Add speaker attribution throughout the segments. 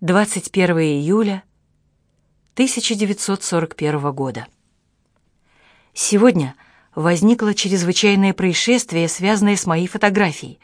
Speaker 1: 21 июля 1941 года. Сегодня возникло чрезвычайное происшествие, связанное с моей фотографией.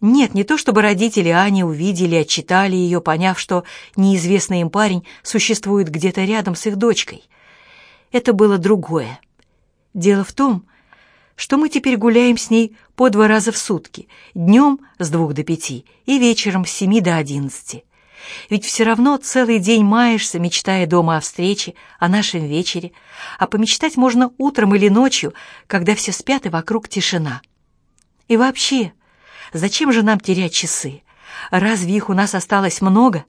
Speaker 1: Нет, не то чтобы родители Ани увидели, отчитали ее, поняв, что неизвестный им парень существует где-то рядом с их дочкой. Это было другое. Дело в том, что мы теперь гуляем с ней по два раза в сутки, днем с двух до пяти и вечером с семи до одиннадцати. Ведь все равно целый день маешься, мечтая дома о встрече, о нашем вечере, а помечтать можно утром или ночью, когда все спят и вокруг тишина. И вообще, зачем же нам терять часы? Разве их у нас осталось много?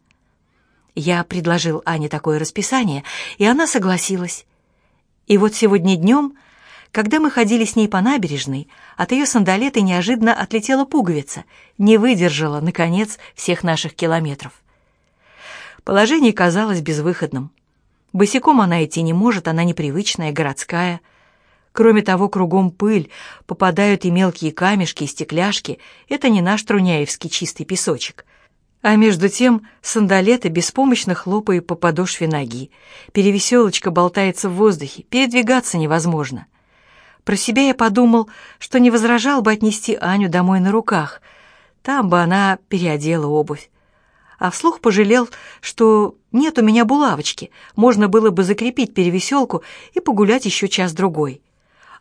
Speaker 1: Я предложил Ане такое расписание, и она согласилась. И вот сегодня днем, когда мы ходили с ней по набережной, от ее сандалеты неожиданно отлетела пуговица, не выдержала, наконец, всех наших километров. Положение казалось безвыходным. Босиком она идти не может, она непривычная, городская. Кроме того, кругом пыль, попадают и мелкие камешки, и стекляшки. Это не наш труняевский чистый песочек. А между тем сандалеты беспомощно хлопают по подошве ноги. Перевеселочка болтается в воздухе, передвигаться невозможно. Про себя я подумал, что не возражал бы отнести Аню домой на руках. Там бы она переодела обувь а вслух пожалел, что нет у меня булавочки, можно было бы закрепить перевеселку и погулять еще час-другой.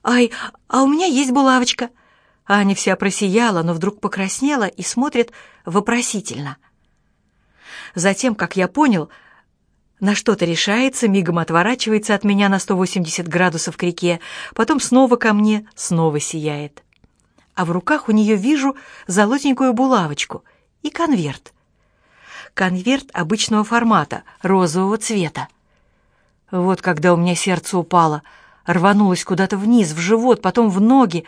Speaker 1: «Ай, а у меня есть булавочка!» Аня вся просияла, но вдруг покраснела и смотрит вопросительно. Затем, как я понял, на что-то решается, мигом отворачивается от меня на 180 градусов к реке, потом снова ко мне, снова сияет. А в руках у нее вижу золотенькую булавочку и конверт — конверт обычного формата, розового цвета. Вот когда у меня сердце упало, рванулось куда-то вниз, в живот, потом в ноги.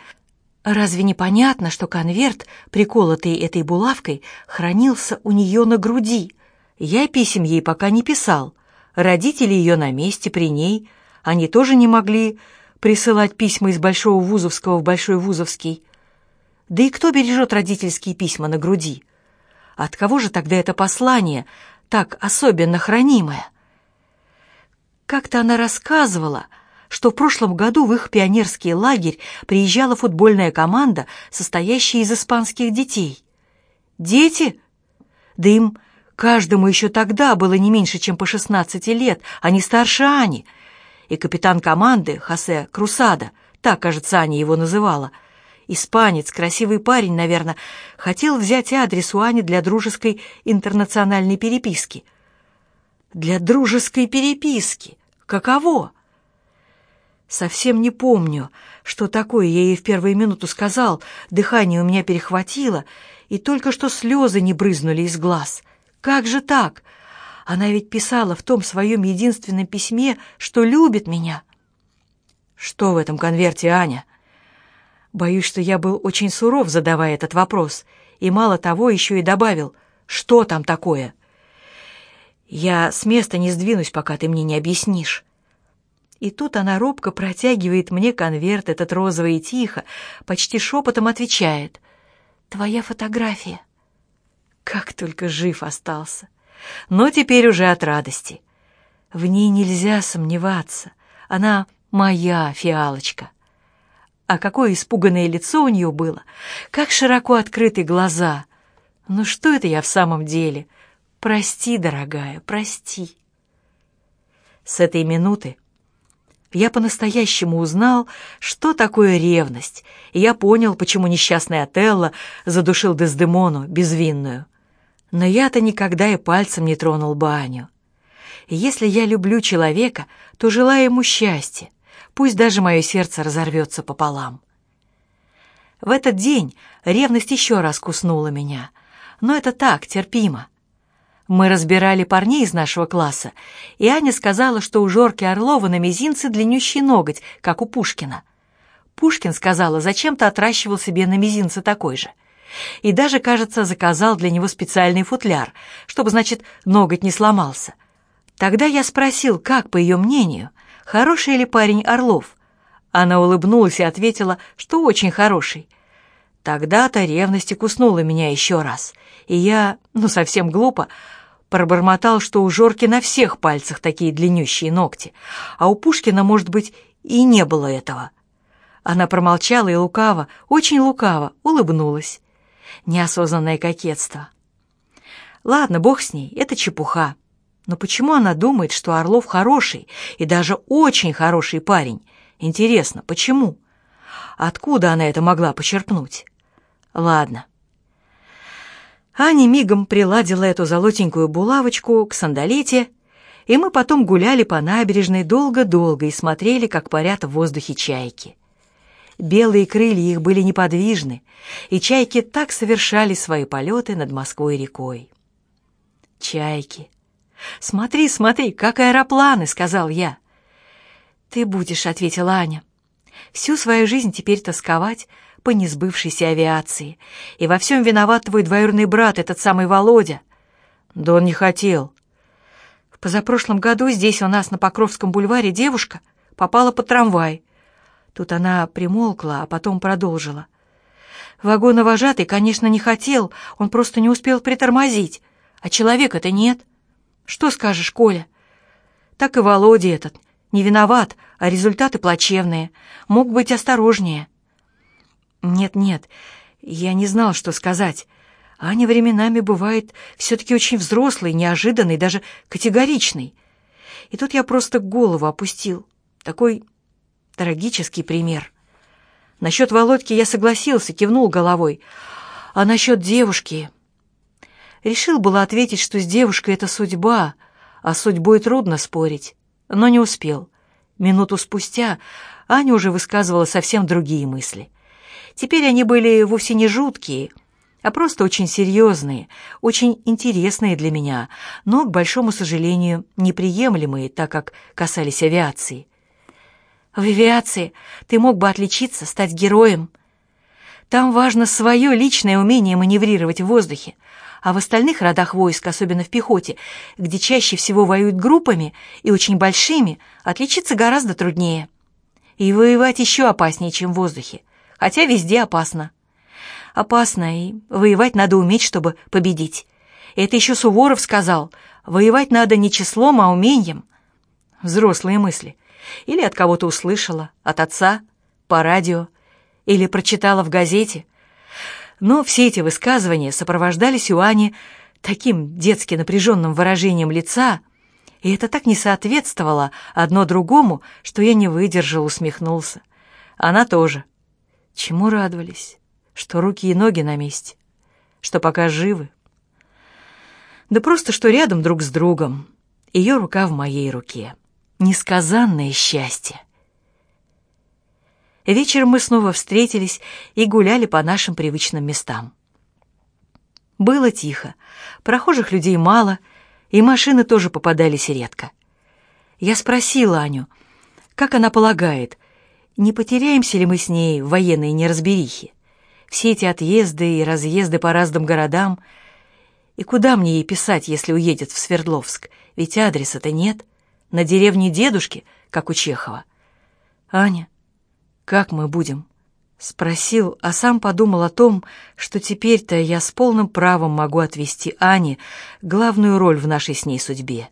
Speaker 1: Разве не понятно, что конверт, приколотый этой булавкой, хранился у нее на груди? Я писем ей пока не писал. Родители ее на месте, при ней. Они тоже не могли присылать письма из Большого Вузовского в Большой Вузовский. Да и кто бережет родительские письма на груди? От кого же тогда это послание, так особенно хранимое? Как-то она рассказывала, что в прошлом году в их пионерский лагерь приезжала футбольная команда, состоящая из испанских детей. Дети? Да им каждому еще тогда было не меньше, чем по 16 лет, не старше Ани. И капитан команды, Хосе Крусада, так, кажется, Аня его называла, — Испанец, красивый парень, наверное, хотел взять адрес у Ани для дружеской интернациональной переписки. Для дружеской переписки? Каково? Совсем не помню, что такое я ей в первую минуту сказал, дыхание у меня перехватило, и только что слезы не брызнули из глаз. Как же так? Она ведь писала в том своем единственном письме, что любит меня. Что в этом конверте, Аня? Боюсь, что я был очень суров, задавая этот вопрос, и мало того еще и добавил, что там такое. Я с места не сдвинусь, пока ты мне не объяснишь. И тут она робко протягивает мне конверт, этот розовый и тихо, почти шепотом отвечает. «Твоя фотография». Как только жив остался. Но теперь уже от радости. В ней нельзя сомневаться. Она моя фиалочка. А какое испуганное лицо у нее было! Как широко открыты глаза! Ну что это я в самом деле? Прости, дорогая, прости. С этой минуты я по-настоящему узнал, что такое ревность, и я понял, почему несчастный Отелло задушил Дездемону, безвинную. Но я-то никогда и пальцем не тронул баню. Если я люблю человека, то желаю ему счастья, пусть даже мое сердце разорвется пополам. В этот день ревность еще раз куснула меня, но это так, терпимо. Мы разбирали парней из нашего класса, и Аня сказала, что у Жорки Орлова на мизинце длиннющий ноготь, как у Пушкина. Пушкин, сказала, зачем-то отращивал себе на мизинце такой же. И даже, кажется, заказал для него специальный футляр, чтобы, значит, ноготь не сломался. Тогда я спросил, как, по ее мнению, хороший ли парень Орлов. Она улыбнулась и ответила, что очень хороший. Тогда-то ревность и куснула меня еще раз, и я, ну совсем глупо, Пробормотал, что у Жорки на всех пальцах такие длиннющие ногти, а у Пушкина, может быть, и не было этого. Она промолчала и лукаво, очень лукаво, улыбнулась. Неосознанное кокетство. Ладно, бог с ней, это чепуха. Но почему она думает, что Орлов хороший и даже очень хороший парень? Интересно, почему? Откуда она это могла почерпнуть? Ладно. Аня мигом приладила эту золотенькую булавочку к сандалете, и мы потом гуляли по набережной долго-долго и смотрели, как парят в воздухе чайки. Белые крылья их были неподвижны, и чайки так совершали свои полеты над Москвой-рекой. Чайки. «Смотри, смотри, как аэропланы!» — сказал я. «Ты будешь», — ответила Аня. «Всю свою жизнь теперь тосковать по несбывшейся авиации. И во всем виноват твой двоюродный брат, этот самый Володя». «Да он не хотел». В позапрошлом году здесь у нас на Покровском бульваре девушка попала под трамвай. Тут она примолкла, а потом продолжила. Вагоновожатый, конечно, не хотел, он просто не успел притормозить. А человека-то нет. Что скажешь, Коля? Так и Володя этот. Не виноват, а результаты плачевные. Мог быть осторожнее. Нет-нет, я не знал, что сказать. Аня временами бывает все-таки очень взрослый, неожиданный, даже категоричный. И тут я просто голову опустил. Такой трагический пример. Насчет Володьки я согласился, кивнул головой. А насчет девушки... Решил было ответить, что с девушкой это судьба, а с судьбой трудно спорить, но не успел. Минуту спустя Аня уже высказывала совсем другие мысли. Теперь они были вовсе не жуткие, а просто очень серьезные, очень интересные для меня, но, к большому сожалению, неприемлемые, так как касались авиации. В авиации ты мог бы отличиться, стать героем. Там важно свое личное умение маневрировать в воздухе, а в остальных родах войск, особенно в пехоте, где чаще всего воюют группами и очень большими, отличиться гораздо труднее. И воевать еще опаснее, чем в воздухе, хотя везде опасно. Опасно, и воевать надо уметь, чтобы победить. Это еще Суворов сказал, воевать надо не числом, а умением. Взрослые мысли. Или от кого-то услышала, от отца, по радио, или прочитала в газете. Но все эти высказывания сопровождались у Ани таким детски напряженным выражением лица, и это так не соответствовало одно другому, что я не выдержал, усмехнулся. Она тоже. Чему радовались? Что руки и ноги на месте, что пока живы. Да просто что рядом друг с другом, ее рука в моей руке. Несказанное счастье. Вечером мы снова встретились и гуляли по нашим привычным местам. Было тихо, прохожих людей мало, и машины тоже попадались редко. Я спросила Аню, как она полагает, не потеряемся ли мы с ней в военной неразберихе? Все эти отъезды и разъезды по разным городам. И куда мне ей писать, если уедет в Свердловск? Ведь адреса-то нет. На деревне дедушки, как у Чехова. Аня, как мы будем?» Спросил, а сам подумал о том, что теперь-то я с полным правом могу отвести Ане главную роль в нашей с ней судьбе.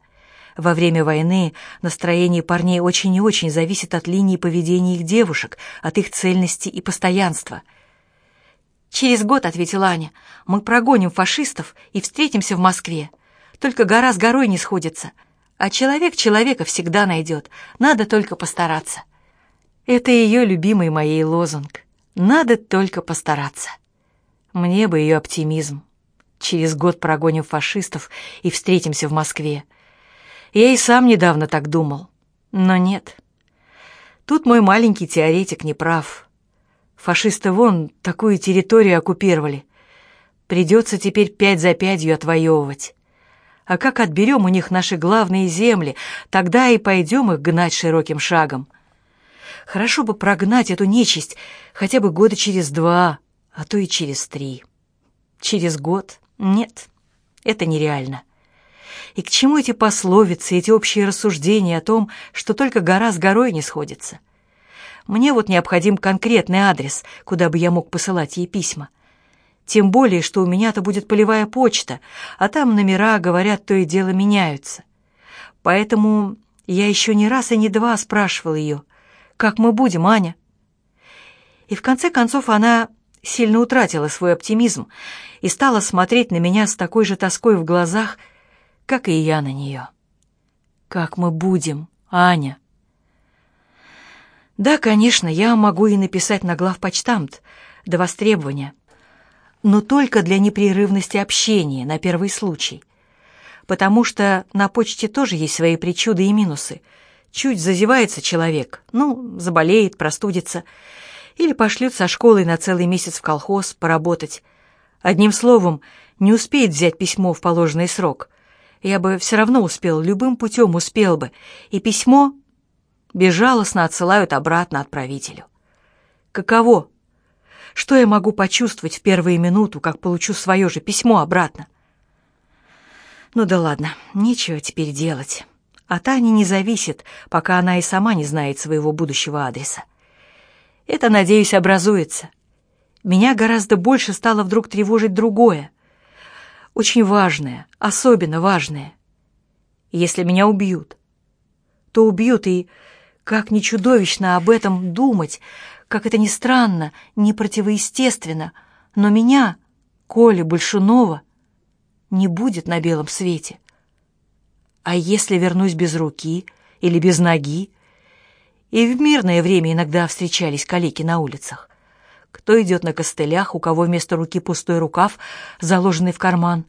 Speaker 1: Во время войны настроение парней очень и очень зависит от линии поведения их девушек, от их цельности и постоянства. «Через год», — ответила Аня, — «мы прогоним фашистов и встретимся в Москве. Только гора с горой не сходится. А человек человека всегда найдет, надо только постараться». Это ее любимый моей лозунг. Надо только постараться. Мне бы ее оптимизм. Через год прогоним фашистов и встретимся в Москве. Я и сам недавно так думал. Но нет. Тут мой маленький теоретик не прав. Фашисты вон такую территорию оккупировали. Придется теперь пять за пятью отвоевывать. А как отберем у них наши главные земли, тогда и пойдем их гнать широким шагом. Хорошо бы прогнать эту нечисть хотя бы года через два, а то и через три. Через год? Нет, это нереально. И к чему эти пословицы, эти общие рассуждения о том, что только гора с горой не сходится? Мне вот необходим конкретный адрес, куда бы я мог посылать ей письма. Тем более, что у меня-то будет полевая почта, а там номера, говорят, то и дело меняются. Поэтому я еще не раз и не два спрашивал ее, как мы будем, Аня? И в конце концов она сильно утратила свой оптимизм и стала смотреть на меня с такой же тоской в глазах, как и я на нее. «Как мы будем, Аня?» Да, конечно, я могу и написать на главпочтамт до востребования, но только для непрерывности общения на первый случай. Потому что на почте тоже есть свои причуды и минусы. Чуть зазевается человек, ну, заболеет, простудится, или пошлют со школой на целый месяц в колхоз поработать. Одним словом, не успеет взять письмо в положенный срок. Я бы все равно успел, любым путем успел бы, и письмо безжалостно отсылают обратно отправителю. Каково? Что я могу почувствовать в первую минуту, как получу свое же письмо обратно? Ну да ладно, нечего теперь делать. От Ани не зависит, пока она и сама не знает своего будущего адреса. Это, надеюсь, образуется. Меня гораздо больше стало вдруг тревожить другое. Очень важное, особенно важное. Если меня убьют, то убьют и, как ни чудовищно об этом думать, как это ни странно, не противоестественно, но меня, Коля Большунова, не будет на белом свете. А если вернусь без руки или без ноги, и в мирное время иногда встречались калеки на улицах. Кто идет на костылях, у кого вместо руки пустой рукав, заложенный в карман.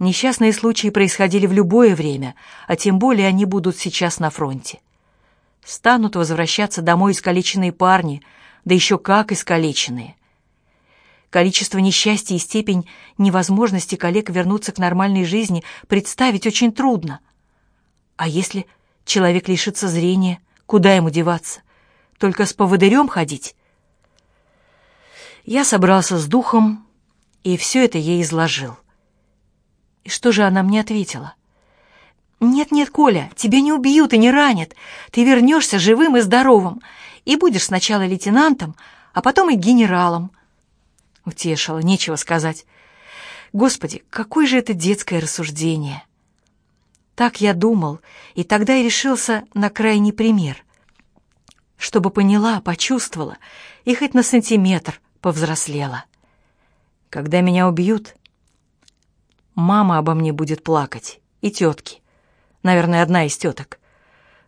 Speaker 1: Несчастные случаи происходили в любое время, а тем более они будут сейчас на фронте. Станут возвращаться домой искалеченные парни, да еще как искалеченные. Количество несчастья и степень невозможности коллег вернуться к нормальной жизни представить очень трудно. А если человек лишится зрения, Куда ему деваться? Только с поводырем ходить? Я собрался с духом и все это ей изложил. И что же она мне ответила? «Нет-нет, Коля, тебя не убьют и не ранят. Ты вернешься живым и здоровым и будешь сначала лейтенантом, а потом и генералом». Утешила, нечего сказать. Господи, какое же это детское рассуждение! Так я думал, и тогда и решился на крайний пример. Чтобы поняла, почувствовала и хоть на сантиметр повзрослела. Когда меня убьют, мама обо мне будет плакать, и тетки. Наверное, одна из теток.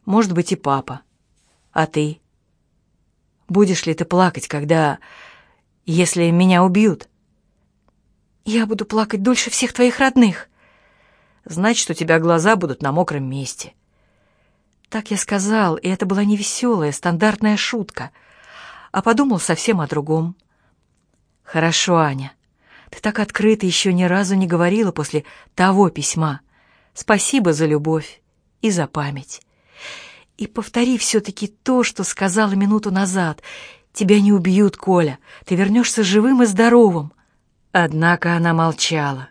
Speaker 1: Может быть, и папа. А ты? Будешь ли ты плакать, когда... если меня убьют? Я буду плакать дольше всех твоих родных значит, у тебя глаза будут на мокром месте. Так я сказал, и это была не веселая, стандартная шутка, а подумал совсем о другом. Хорошо, Аня, ты так открыто еще ни разу не говорила после того письма. Спасибо за любовь и за память. И повтори все-таки то, что сказала минуту назад. Тебя не убьют, Коля, ты вернешься живым и здоровым. Однако она молчала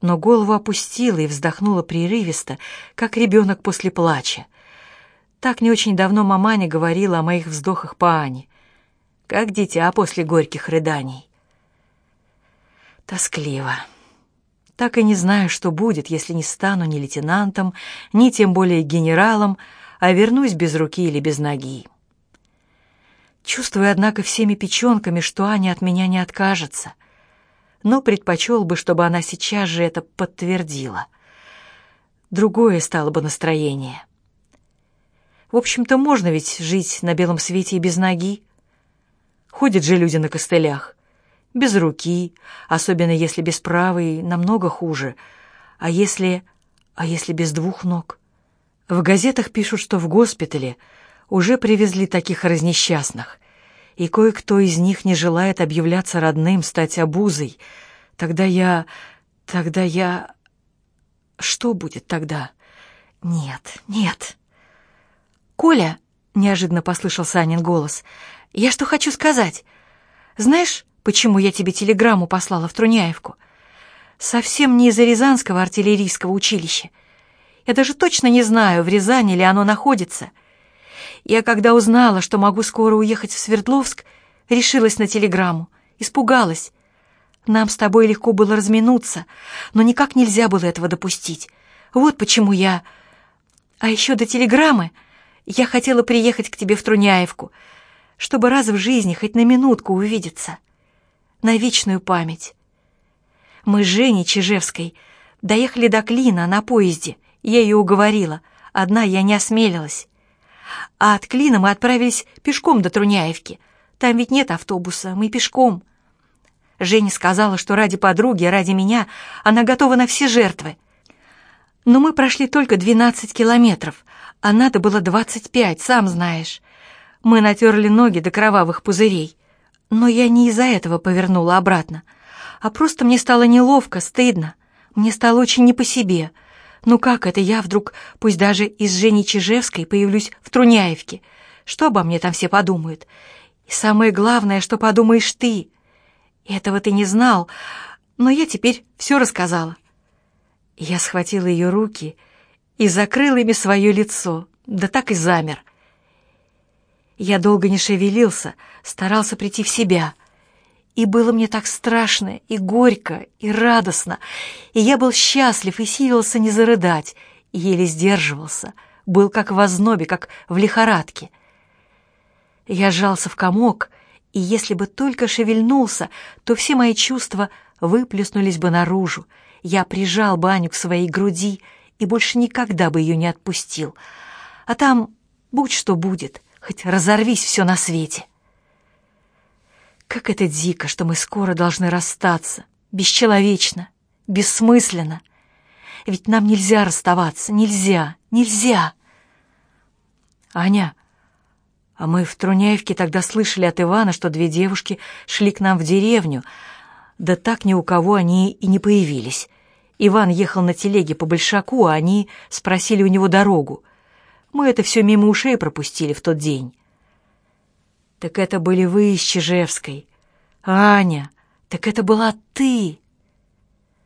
Speaker 1: но голову опустила и вздохнула прерывисто, как ребенок после плача. Так не очень давно маманя говорила о моих вздохах по Ане, как дитя после горьких рыданий. Тоскливо. Так и не знаю, что будет, если не стану ни лейтенантом, ни тем более генералом, а вернусь без руки или без ноги. Чувствую, однако, всеми печенками, что Аня от меня не откажется — но предпочел бы, чтобы она сейчас же это подтвердила. Другое стало бы настроение. В общем-то, можно ведь жить на белом свете и без ноги. Ходят же люди на костылях. Без руки, особенно если без правой, намного хуже. А если... а если без двух ног? В газетах пишут, что в госпитале уже привезли таких разнесчастных и кое-кто из них не желает объявляться родным, стать обузой. Тогда я... тогда я... Что будет тогда? Нет, нет. «Коля!» — неожиданно послышался Анин голос. «Я что хочу сказать. Знаешь, почему я тебе телеграмму послала в Труняевку? Совсем не из-за Рязанского артиллерийского училища. Я даже точно не знаю, в Рязани ли оно находится». Я, когда узнала, что могу скоро уехать в Свердловск, решилась на телеграмму, испугалась. Нам с тобой легко было разминуться, но никак нельзя было этого допустить. Вот почему я... А еще до телеграммы я хотела приехать к тебе в Труняевку, чтобы раз в жизни хоть на минутку увидеться. На вечную память. Мы с Женей Чижевской доехали до Клина на поезде. Я ее уговорила. Одна я не осмелилась. А от Клина мы отправились пешком до Труняевки. Там ведь нет автобуса, мы пешком. Женя сказала, что ради подруги, ради меня она готова на все жертвы. Но мы прошли только 12 километров, а надо было 25, сам знаешь. Мы натерли ноги до кровавых пузырей. Но я не из-за этого повернула обратно, а просто мне стало неловко, стыдно. Мне стало очень не по себе. Ну как это я вдруг, пусть даже из Жени Чижевской, появлюсь в Труняевке? Что обо мне там все подумают? И самое главное, что подумаешь ты. Этого ты не знал, но я теперь все рассказала. Я схватила ее руки и закрыла ими свое лицо, да так и замер. Я долго не шевелился, старался прийти в себя. И было мне так страшно, и горько, и радостно, и я был счастлив и силился не зарыдать, и еле сдерживался, был как в ознобе, как в лихорадке. Я сжался в комок, и если бы только шевельнулся, то все мои чувства выплеснулись бы наружу. Я прижал Баню к своей груди и больше никогда бы ее не отпустил. А там будь что будет, хоть разорвись все на свете. Как это дико, что мы скоро должны расстаться, бесчеловечно, бессмысленно. Ведь нам нельзя расставаться, нельзя, нельзя. Аня, а мы в Труняевке тогда слышали от Ивана, что две девушки шли к нам в деревню, да так ни у кого они и не появились. Иван ехал на телеге по Большаку, а они спросили у него дорогу. Мы это все мимо ушей пропустили в тот день. Так это были вы из Чижевской. Аня, так это была ты.